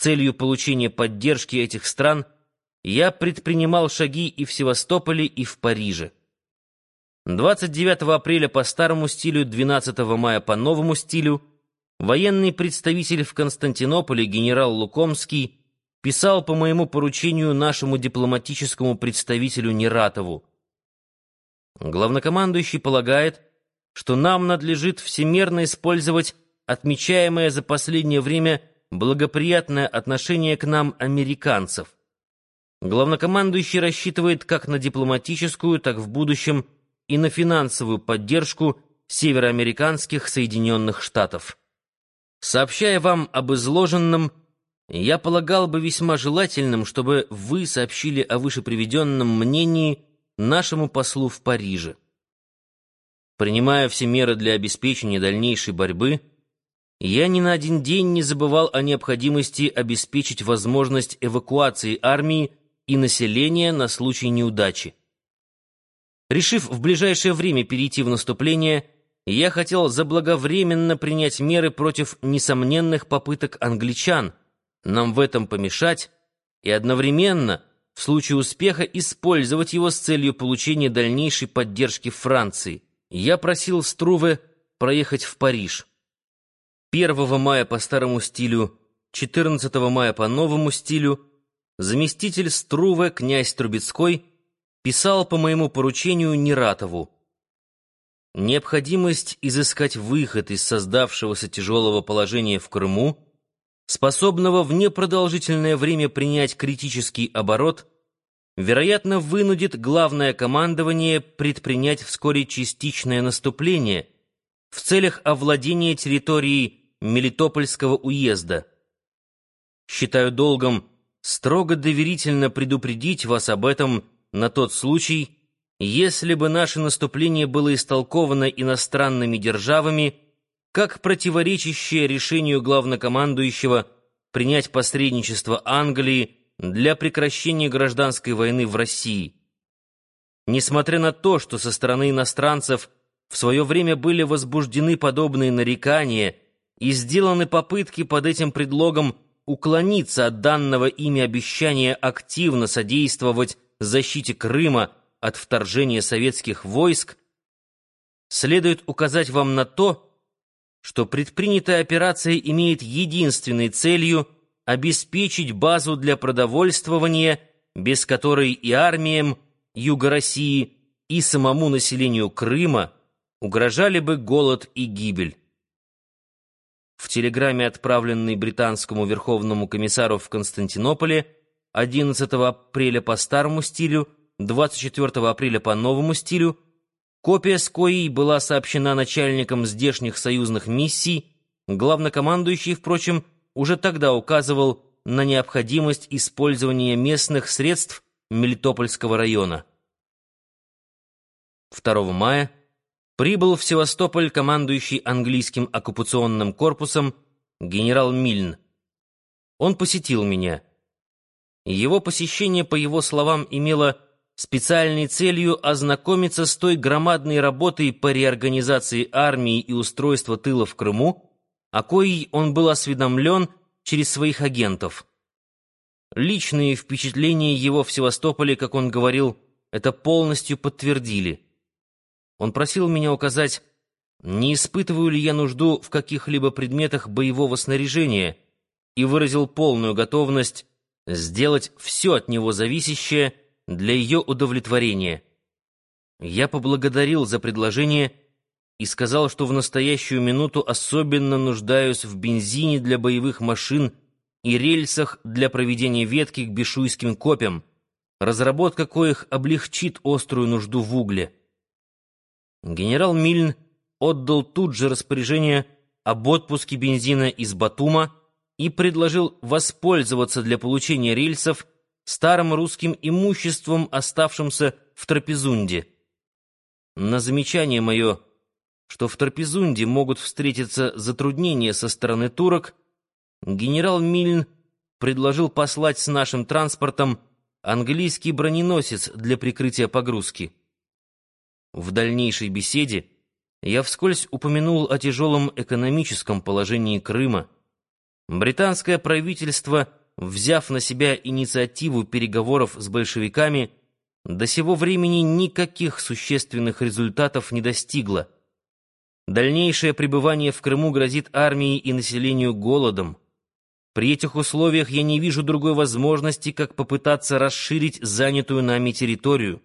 целью получения поддержки этих стран я предпринимал шаги и в Севастополе, и в Париже. 29 апреля по старому стилю, 12 мая по новому стилю военный представитель в Константинополе генерал Лукомский писал по моему поручению нашему дипломатическому представителю Нератову. Главнокомандующий полагает, что нам надлежит всемерно использовать отмечаемое за последнее время благоприятное отношение к нам американцев. Главнокомандующий рассчитывает как на дипломатическую, так в будущем и на финансовую поддержку североамериканских Соединенных Штатов. Сообщая вам об изложенном, я полагал бы весьма желательным, чтобы вы сообщили о вышеприведенном мнении нашему послу в Париже. Принимая все меры для обеспечения дальнейшей борьбы, я ни на один день не забывал о необходимости обеспечить возможность эвакуации армии и населения на случай неудачи. Решив в ближайшее время перейти в наступление, я хотел заблаговременно принять меры против несомненных попыток англичан — нам в этом помешать и одновременно, в случае успеха, использовать его с целью получения дальнейшей поддержки Франции. Я просил Струве проехать в Париж. 1 мая по старому стилю, 14 мая по новому стилю заместитель Струве, князь Трубецкой, писал по моему поручению Нератову. Необходимость изыскать выход из создавшегося тяжелого положения в Крыму способного в непродолжительное время принять критический оборот, вероятно, вынудит главное командование предпринять вскоре частичное наступление в целях овладения территорией Мелитопольского уезда. Считаю долгом строго доверительно предупредить вас об этом на тот случай, если бы наше наступление было истолковано иностранными державами как противоречащее решению главнокомандующего принять посредничество Англии для прекращения гражданской войны в России. Несмотря на то, что со стороны иностранцев в свое время были возбуждены подобные нарекания и сделаны попытки под этим предлогом уклониться от данного ими обещания активно содействовать защите Крыма от вторжения советских войск, следует указать вам на то, что предпринятая операция имеет единственной целью обеспечить базу для продовольствования, без которой и армиям Юга России, и самому населению Крыма угрожали бы голод и гибель. В телеграмме, отправленной британскому верховному комиссару в Константинополе 11 апреля по старому стилю, 24 апреля по новому стилю, Копия с коей была сообщена начальникам здешних союзных миссий, главнокомандующий, впрочем, уже тогда указывал на необходимость использования местных средств Мелитопольского района. 2 мая прибыл в Севастополь командующий английским оккупационным корпусом генерал Мильн. Он посетил меня. Его посещение, по его словам, имело специальной целью ознакомиться с той громадной работой по реорганизации армии и устройства тыла в Крыму, о коей он был осведомлен через своих агентов. Личные впечатления его в Севастополе, как он говорил, это полностью подтвердили. Он просил меня указать, не испытываю ли я нужду в каких-либо предметах боевого снаряжения, и выразил полную готовность сделать все от него зависящее, для ее удовлетворения. Я поблагодарил за предложение и сказал, что в настоящую минуту особенно нуждаюсь в бензине для боевых машин и рельсах для проведения ветки к бешуйским копьям, разработка коих облегчит острую нужду в угле. Генерал Мильн отдал тут же распоряжение об отпуске бензина из Батума и предложил воспользоваться для получения рельсов старым русским имуществом, оставшимся в Трапезунде. На замечание мое, что в Трапезунде могут встретиться затруднения со стороны турок, генерал Мильн предложил послать с нашим транспортом английский броненосец для прикрытия погрузки. В дальнейшей беседе я вскользь упомянул о тяжелом экономическом положении Крыма, Британское правительство, взяв на себя инициативу переговоров с большевиками, до сего времени никаких существенных результатов не достигло. Дальнейшее пребывание в Крыму грозит армии и населению голодом. При этих условиях я не вижу другой возможности, как попытаться расширить занятую нами территорию.